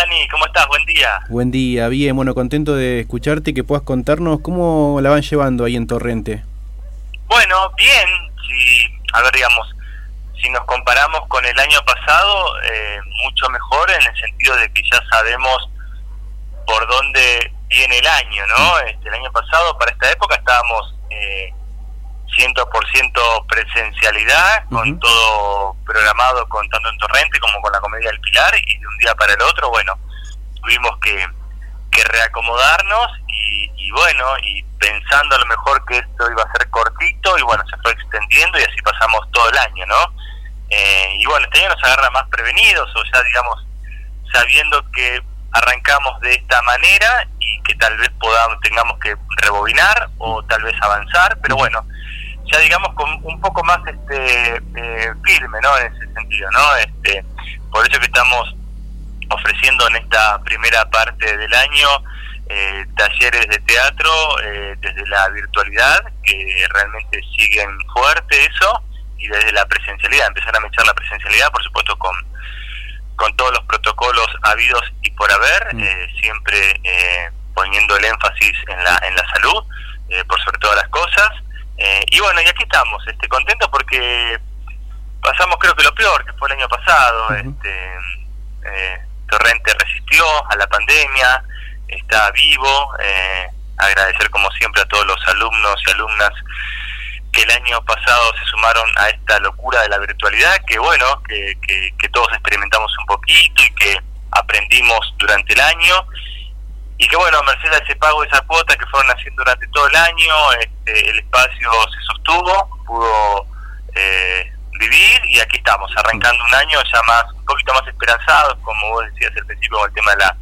Dani, ¿cómo estás? Buen día. Buen día, bien, bueno, contento de escucharte y que puedas contarnos cómo la van llevando ahí en Torrente. Bueno, bien, si, a ver, digamos, si nos comparamos con el año pasado, eh, mucho mejor en el sentido de que ya sabemos por dónde viene el año, ¿no? Este, el año pasado, para esta época, estábamos eh, 100% presencialidad, con todo programado, con tanto en Torrente como con la Comedia del Pilar, y de un día para el otro, bueno, tuvimos que, que reacomodarnos y, bueno, y pensando a lo mejor que esto iba a ser cortito, y bueno, se fue extendiendo y así pasamos todo el año, ¿no? Eh, y bueno, este año nos agarra más prevenidos, o ya digamos, sabiendo que arrancamos de esta manera y que tal vez podamos tengamos que rebobinar o tal vez avanzar, pero bueno, ya digamos con un poco más este eh, firme no en ese sentido no este por eso que estamos ofreciendo en esta primera parte del año eh, talleres de teatro eh, desde la virtualidad que realmente siguen fuerte eso y desde la presencialidad empezar a mechar la presencialidad por supuesto con con todos los protocolos habidos y por haber mm. siempre poniendo el énfasis en la en la salud por sobre todas las cosas eh, y bueno, y aquí estamos, este, contentos porque pasamos creo que lo peor, que fue el año pasado. este, eh, Torrente resistió a la pandemia, está vivo. Eh, agradecer como siempre a todos los alumnos y alumnas que el año pasado se sumaron a esta locura de la virtualidad, que bueno, que, que, que todos experimentamos un poquito y que aprendimos durante el año y que bueno, merced a ese pago, esa cuota que fueron haciendo durante todo el año, este, el espacio se sostuvo, pudo eh, vivir y aquí estamos, arrancando un año ya más, un poquito más esperanzados, como vos decías al principio con el tema de la,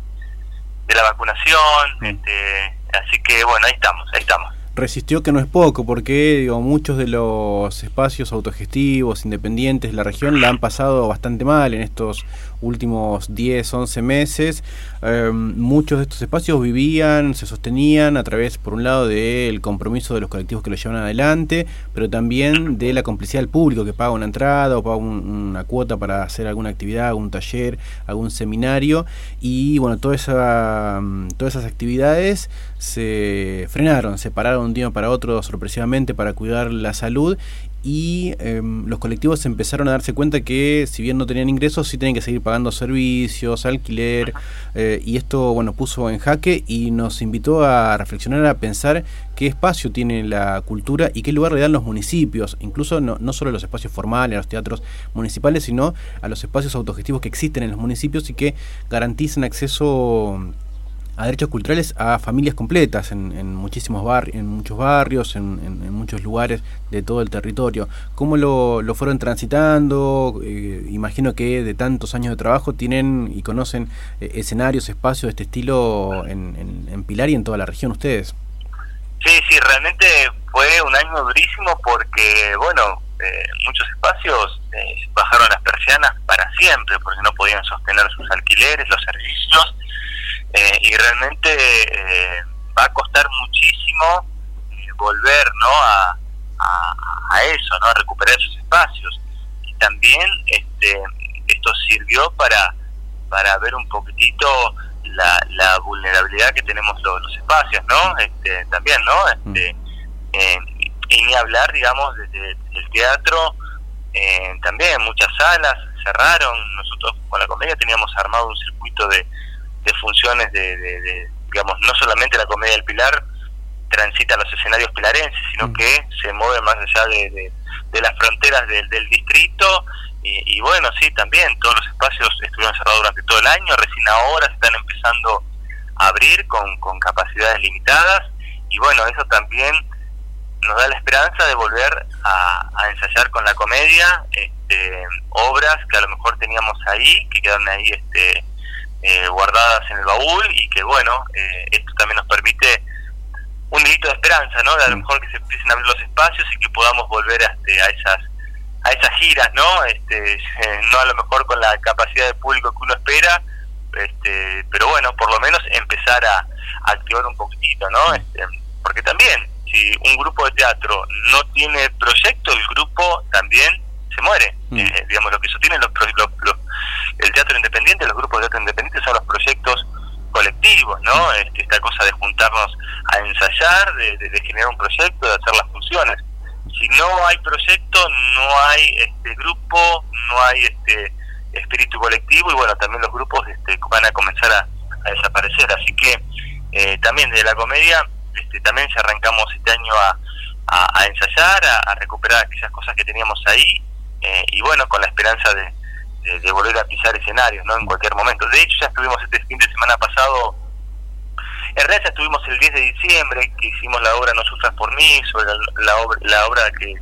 de la vacunación, este, así que bueno, ahí estamos, ahí estamos. Resistió que no es poco, porque digo, muchos de los espacios autogestivos, independientes de la región la han pasado bastante mal en estos últimos 10, 11 meses. Em, muchos de estos espacios vivían, se sostenían a través, por un lado, del compromiso de los colectivos que lo llevan adelante, pero también de la complicidad del público que paga una entrada o paga una cuota para hacer alguna actividad, algún taller, algún seminario. Y bueno, toda esa, todas esas actividades se frenaron, se pararon un día para otro sorpresivamente para cuidar la salud y em, los colectivos empezaron a darse cuenta que si bien no tenían ingresos, sí tenían que seguir pagando servicios, alquiler, eh, y esto bueno puso en jaque y nos invitó a reflexionar, a pensar qué espacio tiene la cultura y qué lugar le dan los municipios, incluso no, no solo a los espacios formales, a los teatros municipales, sino a los espacios autogestivos que existen en los municipios y que garantizan acceso a derechos culturales a familias completas en, muchísimos barrios, en muchos barrios, en, muchos lugares de todo el territorio. ¿Cómo lo, fueron transitando? Eh, imagino que de tantos años de trabajo tienen y conocen eh, escenarios, espacios de este estilo en, Pilar y en toda la región ustedes. Sí, sí, realmente fue un año durísimo porque, bueno, eh, muchos espacios bajaron las persianas para siempre porque no podían sostener sus alquileres, los servicios eh, y realmente eh, va a costar muchísimo eh, volver no a, a, eso no a recuperar esos espacios. Y también este esto sirvió para para ver un poquitito la, la vulnerabilidad que tenemos los, los espacios no este también no este mm. y ni hablar digamos desde, el teatro también muchas salas cerraron. Nosotros con la comedia teníamos armado un circuito de de funciones de, digamos, no solamente la comedia del Pilar transita los escenarios pilarenses, sino mm. que se mueve más allá de, de, las fronteras del, del distrito. Y, bueno, sí, también todos los espacios estuvieron cerrados durante todo el año, recién ahora se están empezando a abrir con, con capacidades limitadas. Y bueno, eso también nos da la esperanza de volver a, a ensayar con la comedia este, obras que a lo mejor teníamos ahí, que quedan ahí este, eh, guardadas en el baúl y que bueno, eh, esto también nos permite un delito de esperanza, ¿no? De a lo mejor que se empiecen a abrir los espacios y que podamos volver a, este, a esas a esas giras, ¿no? Este, eh, no a lo mejor con la capacidad de público que uno espera, este, pero bueno, por lo menos empezar a, activar un poquitito, ¿no? Este, porque también, si un grupo de teatro no tiene proyecto, el grupo también se muere. Mm. digamos, lo que sostienen los, los, el teatro independiente, los grupos de teatro independiente son los proyectos colectivos, ¿no? Este, esta cosa de juntarnos a ensayar, de, generar un proyecto, de hacer las funciones. Si no hay proyecto, no hay este grupo, no hay este espíritu colectivo y bueno, también los grupos este, van a comenzar a, desaparecer. Así que eh, también de la comedia, este, también se arrancamos este año a, a, ensayar, a, recuperar aquellas cosas que teníamos ahí eh, y bueno, con la esperanza de, de, volver a pisar escenarios, ¿no? En cualquier momento. De hecho, ya estuvimos este fin de semana pasado, en realidad ya estuvimos el 10 de diciembre, que hicimos la obra No sufras por mí, sobre la, obra, la obra que,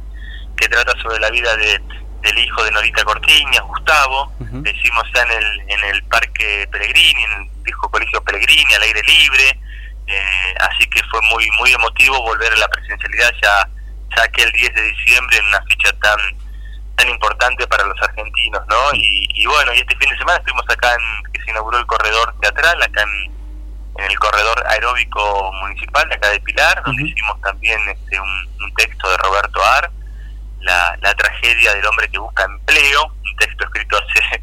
que trata sobre la vida de, del hijo de Norita Cortiñas, Gustavo. Lo hicimos ya en el, en el Parque Pellegrini, en el viejo colegio Pellegrini, al aire libre. Eh, así que fue muy muy emotivo volver a la presencialidad ya, ya que el 10 de diciembre en una fecha tan tan importante para los argentinos, ¿no? Y, bueno, y este fin de semana estuvimos acá en que se inauguró el corredor teatral, acá en, el corredor aeróbico municipal acá de Pilar, donde hicimos también este, un, texto de Roberto Ar, la, la tragedia del hombre que busca empleo, un texto escrito hace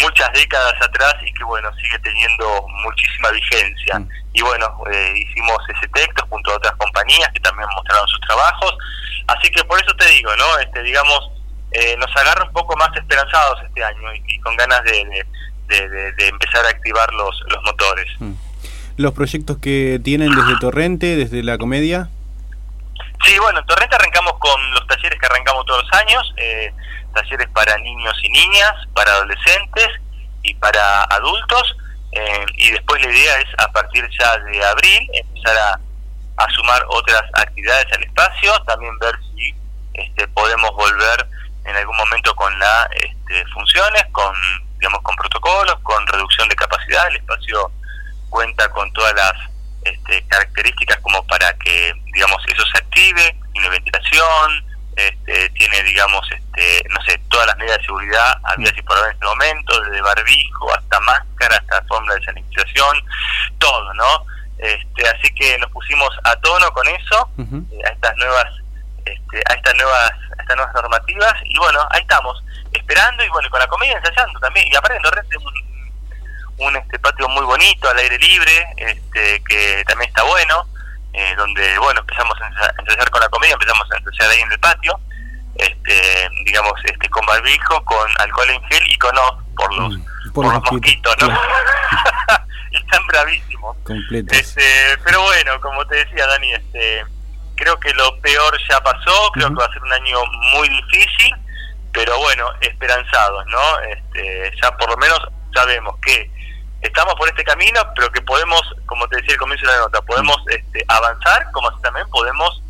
muchas décadas atrás y que bueno sigue teniendo muchísima vigencia mm. y bueno eh, hicimos ese texto junto a otras compañías que también mostraron sus trabajos así que por eso te digo no este digamos eh, nos agarra un poco más esperanzados este año y, con ganas de, de, empezar a activar los, los motores. Mm. ¿Los proyectos que tienen desde Torrente, desde la comedia? Sí, bueno, en Torrente arrancamos con los talleres que arrancamos todos los años, eh, talleres para niños y niñas, para adolescentes y para adultos, eh, y después la idea es a partir ya de abril empezar a, a sumar otras actividades al espacio, también ver si este, podemos volver en algún momento con las este, funciones, con digamos con protocolos, con reducción de capacidad. El espacio cuenta con todas las este, características como para que digamos eso se active, tiene ventilación, este, tiene digamos este, no sé todas las medidas de seguridad había y por en este momento, desde barbijo hasta máscara, hasta fórmula de sanitización, todo, ¿no? Este, así que nos pusimos a tono con eso, eh, a estas nuevas este, a estas nuevas estas nuevas normativas y bueno, ahí estamos, esperando y bueno, con la comedia ensayando también. Y aparte en Torrente un, un este patio muy bonito, al aire libre, este que también está bueno, eh, donde bueno, empezamos a ensayar con la comedia, empezamos a ensayar ahí en el patio, este digamos este con barbijo, con alcohol en gel y con os por los, mm, por, los mosquitos, ¿no? Están bravísimos. Este, pero bueno, como te decía Dani, este creo que lo peor ya pasó, creo que va a ser un año muy difícil, pero bueno, esperanzados, ¿no? Este, ya por lo menos sabemos que estamos por este camino, pero que podemos, como te decía al comienzo de la nota, podemos este, avanzar, como también podemos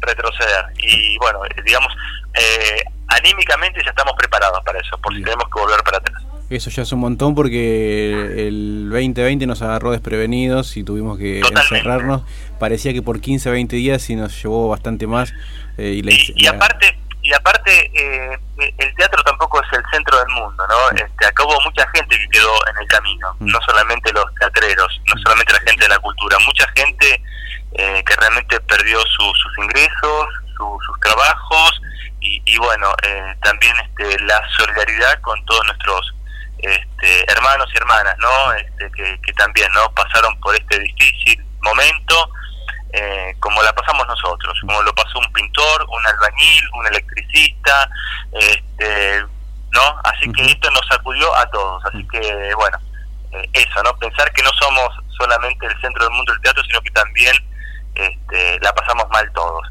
retroceder. Y bueno, eh, digamos, eh, anímicamente ya estamos preparados para eso, por si tenemos que volver para atrás. Eso ya es un montón porque el 2020 nos agarró desprevenidos y tuvimos que encerrarnos. Parecía que por 15, 20 días y nos llevó bastante más. Eh, y, aparte, y aparte eh, el teatro tampoco es el centro del mundo, ¿no? Este, acá hubo mucha gente que quedó en el camino, mm. no solamente los teatreros, no solamente la gente de la cultura, mucha gente eh, que realmente perdió sus ingresos, sus trabajos y, y bueno, también este, la solidaridad con todos nuestros este, hermanos y hermanas, ¿no? Este, que, también, ¿no? Pasaron por este difícil momento, eh, como la pasamos nosotros, como lo pasó un pintor, un albañil, un electricista, este, ¿no? Así que esto nos sacudió a todos, así que, bueno, eh, eso, ¿no? Pensar que no somos solamente el centro del mundo del teatro, sino que también este, la pasamos mal todos.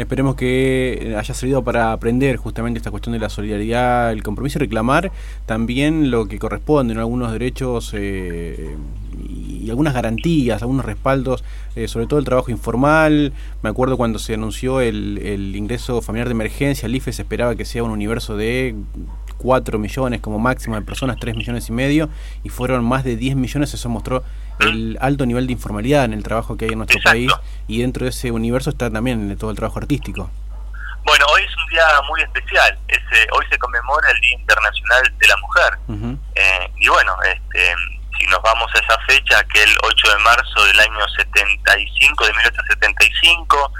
Esperemos que haya servido para aprender justamente esta cuestión de la solidaridad, el compromiso y reclamar también lo que corresponde, en algunos derechos eh, y algunas garantías, algunos respaldos, eh, sobre todo el trabajo informal. Me acuerdo cuando se anunció el, el ingreso familiar de emergencia, el IFE se esperaba que sea un universo de 4 millones como máximo de personas, 3 millones y medio, y fueron más de 10 millones, eso mostró el alto nivel de informalidad en el trabajo que hay en nuestro país y dentro de ese universo está también todo el trabajo artístico. Bueno, hoy es un día muy especial. hoy se conmemora el Día Internacional de la Mujer. Eh, y bueno, este, si nos vamos a esa fecha, aquel 8 de marzo del año 75, de 1875,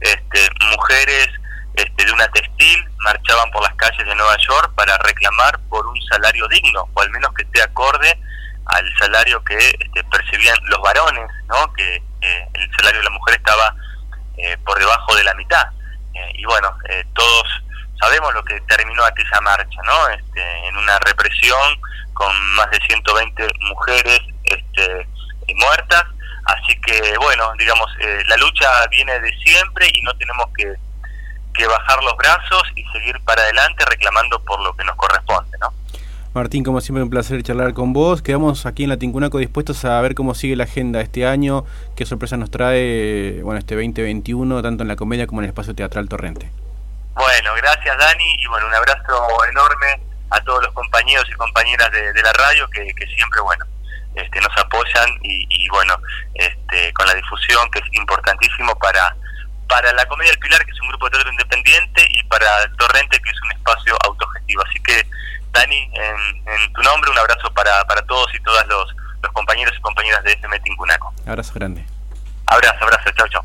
este, mujeres este, de una textil marchaban por las calles de Nueva York para reclamar por un salario digno, o al menos que esté acorde al salario que este, percibían los varones, ¿no? que eh, el salario de la mujer estaba eh, por debajo de la mitad. Eh, y bueno, todos sabemos lo que terminó aquella marcha, ¿no? Este, en una represión con más de 120 mujeres este, muertas. Así que, bueno, digamos, la lucha viene de siempre y no tenemos que, que bajar los brazos y seguir para adelante reclamando por lo que nos corresponde, ¿no? Martín, como siempre, un placer charlar con vos. Quedamos aquí en la Tincunaco dispuestos a ver cómo sigue la agenda este año, qué sorpresa nos trae bueno este 2021, tanto en la comedia como en el espacio teatral Torrente. Bueno, gracias Dani y bueno, un abrazo enorme a todos los compañeros y compañeras de, la radio que, siempre, bueno, este, nos apoyan y, bueno, este, con la difusión que es importantísimo para, para la Comedia del Pilar, que es un grupo de teatro independiente, y para Torrente, que es un espacio autogestivo. Así que Dani, en, tu nombre, un abrazo para, para todos y todas los, los compañeros y compañeras de FM Tincunaco. Abrazo grande. Abrazo, abrazo, chao, chao.